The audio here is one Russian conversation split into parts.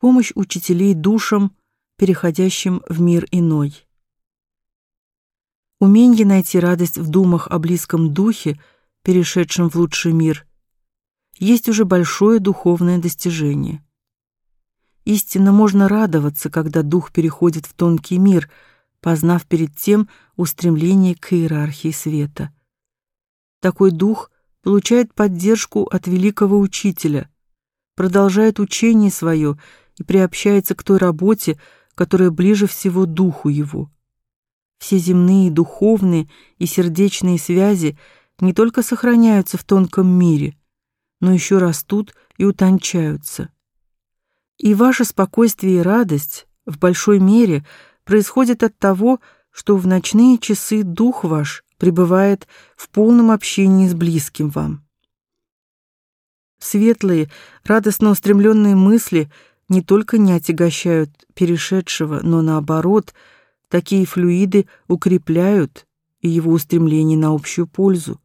помощь учителей душам, переходящим в мир иной. Умение найти радость в думах о близком духе, перешедшем в лучший мир, есть уже большое духовное достижение. Истинно можно радоваться, когда дух переходит в тонкий мир, познав перед тем устремление к иерархии света. Такой дух получает поддержку от великого учителя, продолжает учение свое и приобщается к той работе, которая ближе всего духу его. Все земные, духовные и сердечные связи не только сохраняются в тонком мире, но еще растут и утончаются. И ваше спокойствие и радость в большой мере происходят от того, что в ночные часы дух ваш пребывает в полном общении с близким вам. Светлые, радостно устремленные мысли не только не отягощают перешедшего, но наоборот – Такие флюиды укрепляют и его устремление на общую пользу.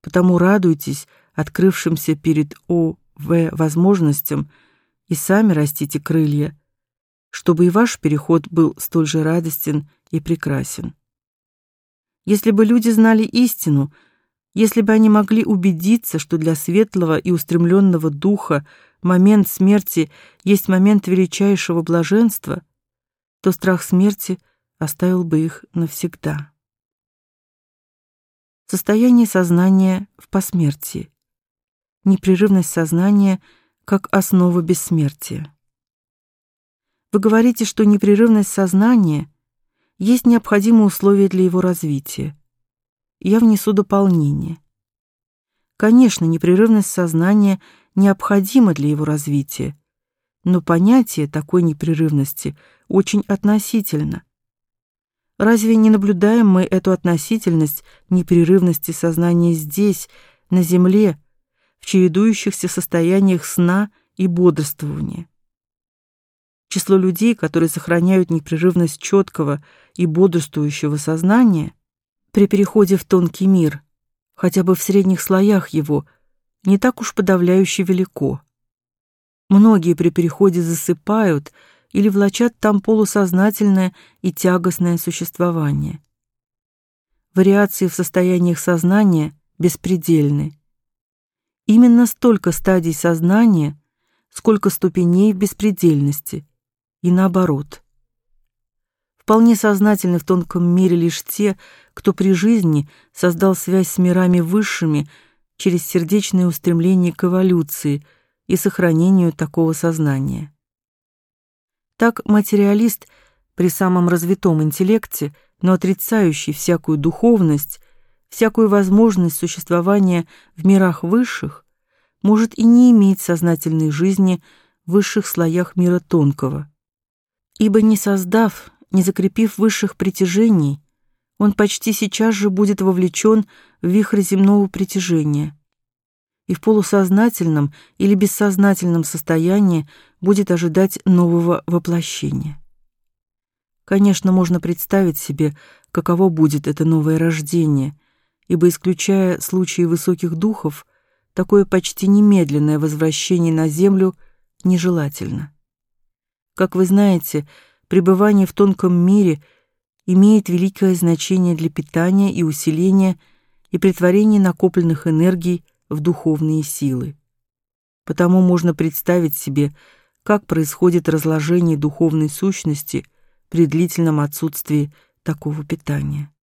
Потому радуйтесь открывшимся перед ОВ возможностям и сами растите крылья, чтобы и ваш переход был столь же радостен и прекрасен. Если бы люди знали истину, если бы они могли убедиться, что для светлого и устремленного духа момент смерти есть момент величайшего блаженства, то страх смерти – оставил бы их навсегда. Состояние сознания в посмертии. Непрерывность сознания как основа бессмертия. Вы говорите, что непрерывность сознания есть необходимое условие для его развития. Я внесу дополнение. Конечно, непрерывность сознания необходима для его развития, но понятие такой непрерывности очень относительно. Разве не наблюдаем мы эту относительность непрерывности сознания здесь, на земле, в чередующихся состояниях сна и бодрствования? Число людей, которые сохраняют непрерывность четкого и бодрствующего сознания при переходе в тонкий мир, хотя бы в средних слоях его, не так уж подавляюще велико. Многие при переходе засыпают, или влачат там полусознательное и тягостное существование. Вариации в состояниях сознания беспредельны. Именно столько стадий сознания, сколько ступеней в беспредельности, и наоборот. Вполне сознательны в тонком мире лишь те, кто при жизни создал связь с мирами высшими через сердечное устремление к эволюции и сохранению такого сознания. Так материалист при самом развитом интеллекте, но отрицающий всякую духовность, всякую возможность существования в мирах высших, может и не иметь сознательной жизни в высших слоях мира тонкого. Ибо не создав, не закрепив высших притяжений, он почти сейчас же будет вовлечен в вихрь земного притяжения и в полусознательном или бессознательном состоянии будет ожидать нового воплощения. Конечно, можно представить себе, каково будет это новое рождение, ибо исключая случаи высоких духов, такое почти немедленное возвращение на землю нежелательно. Как вы знаете, пребывание в тонком мире имеет великое значение для питания и усиления и претворения накопленных энергий в духовные силы. Потому можно представить себе, как происходит разложение духовной сущности при длительном отсутствии такого питания.